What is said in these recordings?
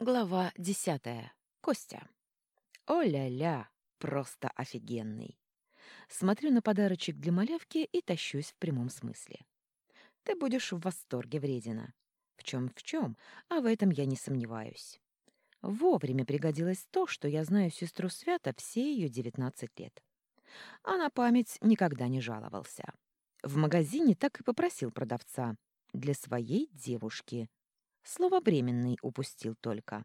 Глава десятая. Костя. О-ля-ля, просто офигенный. Смотрю на подарочек для малявки и тащусь в прямом смысле. Ты будешь в восторге, вредина. В чем в чем, а в этом я не сомневаюсь. Вовремя пригодилось то, что я знаю сестру Свята все ее девятнадцать лет. А на память никогда не жаловался. В магазине так и попросил продавца. Для своей девушки. Слово «бременный» упустил только.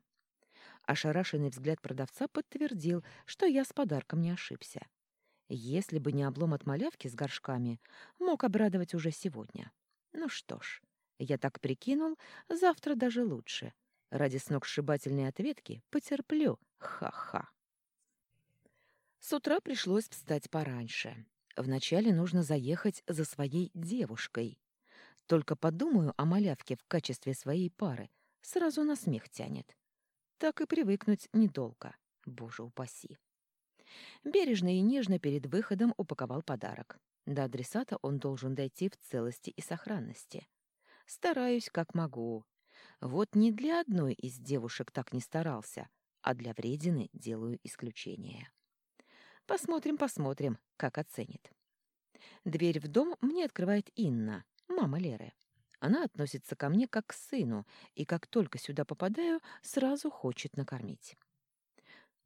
Ошарашенный взгляд продавца подтвердил, что я с подарком не ошибся. Если бы не облом от малявки с горшками, мог обрадовать уже сегодня. Ну что ж, я так прикинул, завтра даже лучше. Ради сногсшибательной ответки потерплю. Ха-ха. С утра пришлось встать пораньше. Вначале нужно заехать за своей девушкой. Только подумаю о малявке в качестве своей пары, сразу на смех тянет. Так и привыкнуть недолго, боже упаси. Бережно и нежно перед выходом упаковал подарок. До адресата он должен дойти в целости и сохранности. Стараюсь, как могу. Вот не для одной из девушек так не старался, а для вредины делаю исключение. Посмотрим, посмотрим, как оценит. Дверь в дом мне открывает Инна, мама Леры. Она относится ко мне как к сыну, и как только сюда попадаю, сразу хочет накормить.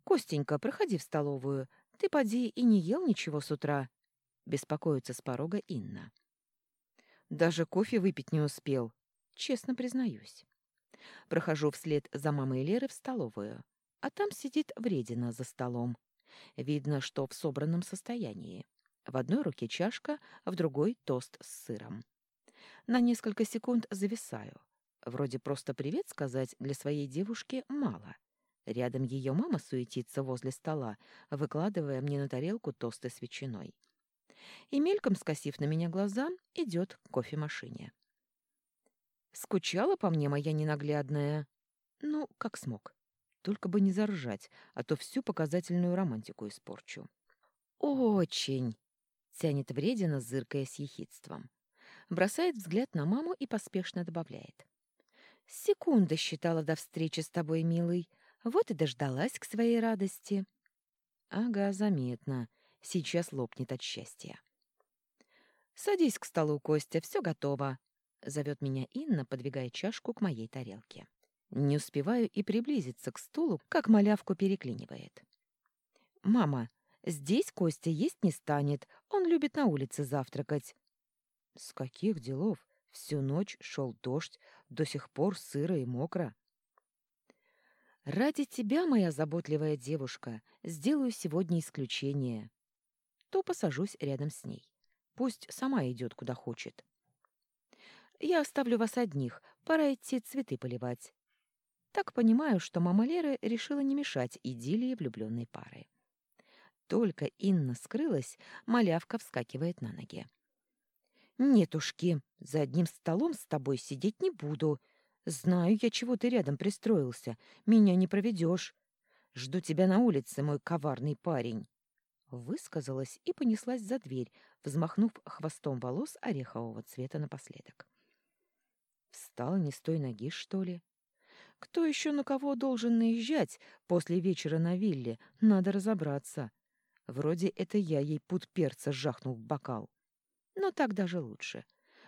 «Костенька, проходи в столовую. Ты, поди, и не ел ничего с утра», — беспокоится с порога Инна. «Даже кофе выпить не успел», — честно признаюсь. Прохожу вслед за мамой Леры в столовую, а там сидит вредина за столом. Видно, что в собранном состоянии. В одной руке чашка, в другой — тост с сыром. На несколько секунд зависаю. Вроде просто привет сказать для своей девушки мало. Рядом ее мама суетится возле стола, выкладывая мне на тарелку тосты с ветчиной. И мельком скосив на меня глаза, идет к кофемашине. Скучала по мне моя ненаглядная? Ну, как смог. Только бы не заржать, а то всю показательную романтику испорчу. «Очень!» — тянет вредина, зыркая с ехидством. Бросает взгляд на маму и поспешно добавляет. «Секунда считала до встречи с тобой, милый. Вот и дождалась к своей радости». «Ага, заметно. Сейчас лопнет от счастья». «Садись к столу, Костя, все готово», — зовет меня Инна, подвигая чашку к моей тарелке. Не успеваю и приблизиться к стулу, как малявку переклинивает. «Мама, здесь Костя есть не станет, он любит на улице завтракать». «С каких делов? Всю ночь шел дождь, до сих пор сыро и мокро». «Ради тебя, моя заботливая девушка, сделаю сегодня исключение». То посажусь рядом с ней. Пусть сама идет куда хочет. Я оставлю вас одних, пора идти цветы поливать. Так понимаю, что мама Леры решила не мешать идиллии влюбленной пары. Только Инна скрылась, малявка вскакивает на ноги. «Нетушки, за одним столом с тобой сидеть не буду. Знаю я, чего ты рядом пристроился. Меня не проведешь. Жду тебя на улице, мой коварный парень». Высказалась и понеслась за дверь, взмахнув хвостом волос орехового цвета напоследок. Встал не с той ноги, что ли? Кто еще на кого должен наезжать после вечера на вилле, надо разобраться. Вроде это я ей пут перца жахнул в бокал. Но так даже лучше.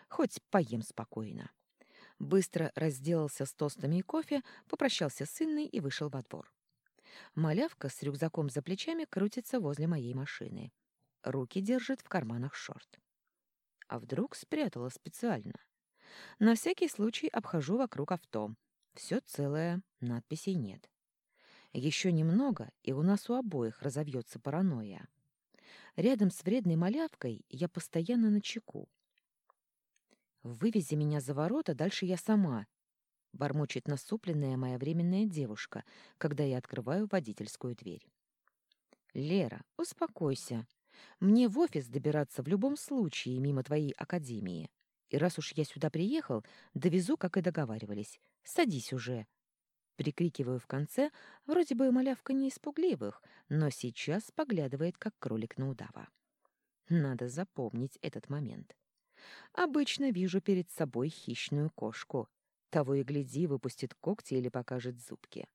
Хоть поем спокойно. Быстро разделался с тостами и кофе, попрощался с Инной и вышел во двор. Малявка с рюкзаком за плечами крутится возле моей машины. Руки держит в карманах шорт. А вдруг спрятала специально? На всякий случай обхожу вокруг авто. Все целое, надписей нет. Еще немного, и у нас у обоих разовьется паранойя. Рядом с вредной малявкой я постоянно на чеку. «Вывези меня за ворота, дальше я сама», — бормочет насупленная моя временная девушка, когда я открываю водительскую дверь. «Лера, успокойся. Мне в офис добираться в любом случае мимо твоей академии. И раз уж я сюда приехал, довезу, как и договаривались. Садись уже. Прикрикиваю в конце, вроде бы малявка не испугливых, но сейчас поглядывает, как кролик на удава. Надо запомнить этот момент. Обычно вижу перед собой хищную кошку. Того и гляди, выпустит когти или покажет зубки.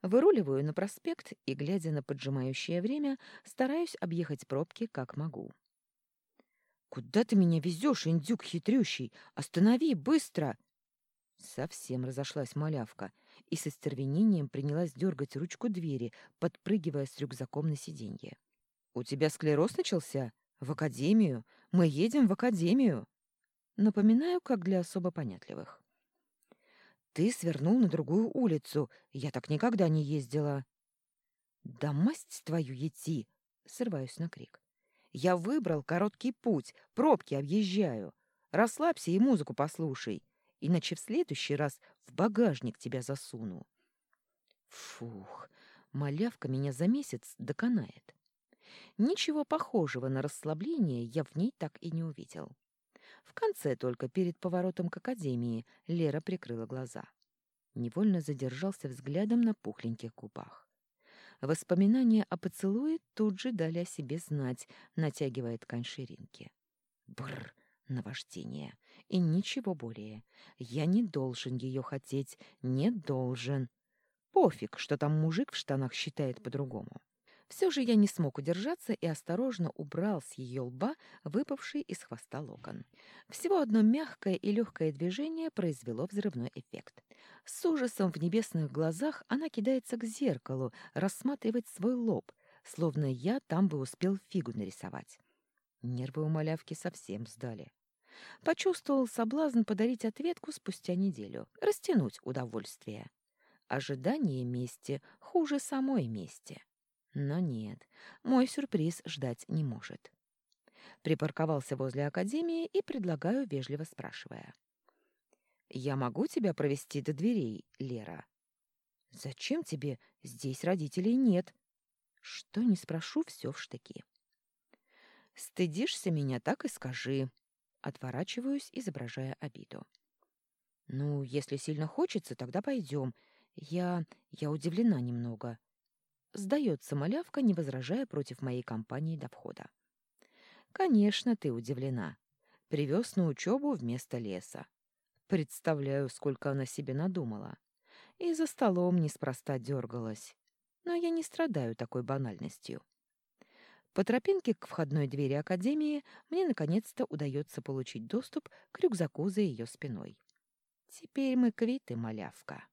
Выруливаю на проспект и, глядя на поджимающее время, стараюсь объехать пробки как могу. «Куда ты меня везешь, индюк хитрющий? Останови, быстро!» Совсем разошлась малявка и со стервенением принялась дергать ручку двери, подпрыгивая с рюкзаком на сиденье. «У тебя склероз начался? В академию? Мы едем в академию!» Напоминаю, как для особо понятливых. «Ты свернул на другую улицу. Я так никогда не ездила». «Да масть твою ети!» — срываюсь на крик. «Я выбрал короткий путь, пробки объезжаю. Расслабься и музыку послушай, иначе в следующий раз в багажник тебя засуну». Фух, малявка меня за месяц доконает. Ничего похожего на расслабление я в ней так и не увидел. В конце только перед поворотом к академии Лера прикрыла глаза. Невольно задержался взглядом на пухленьких губах. Воспоминания о поцелуе тут же дали о себе знать, натягивая ткань ширинки. Бррр, наваждение. И ничего более. Я не должен ее хотеть, не должен. Пофиг, что там мужик в штанах считает по-другому. Все же я не смог удержаться и осторожно убрал с ее лба выпавший из хвоста локон. Всего одно мягкое и легкое движение произвело взрывной эффект. С ужасом в небесных глазах она кидается к зеркалу, рассматривать свой лоб, словно я там бы успел фигу нарисовать. Нервы у малявки совсем сдали. Почувствовал соблазн подарить ответку спустя неделю, растянуть удовольствие. Ожидание мести хуже самой мести. Но нет, мой сюрприз ждать не может. Припарковался возле академии и предлагаю, вежливо спрашивая. «Я могу тебя провести до дверей, Лера?» «Зачем тебе? Здесь родителей нет». Что не спрошу, все в штыки. «Стыдишься меня, так и скажи». Отворачиваюсь, изображая обиду. «Ну, если сильно хочется, тогда пойдем. Я... я удивлена немного. Сдается малявка, не возражая против моей компании до входа. «Конечно, ты удивлена. Привез на учебу вместо леса. Представляю, сколько она себе надумала. И за столом неспроста дергалась. Но я не страдаю такой банальностью. По тропинке к входной двери Академии мне наконец-то удается получить доступ к рюкзаку за ее спиной. Теперь мы квиты, малявка.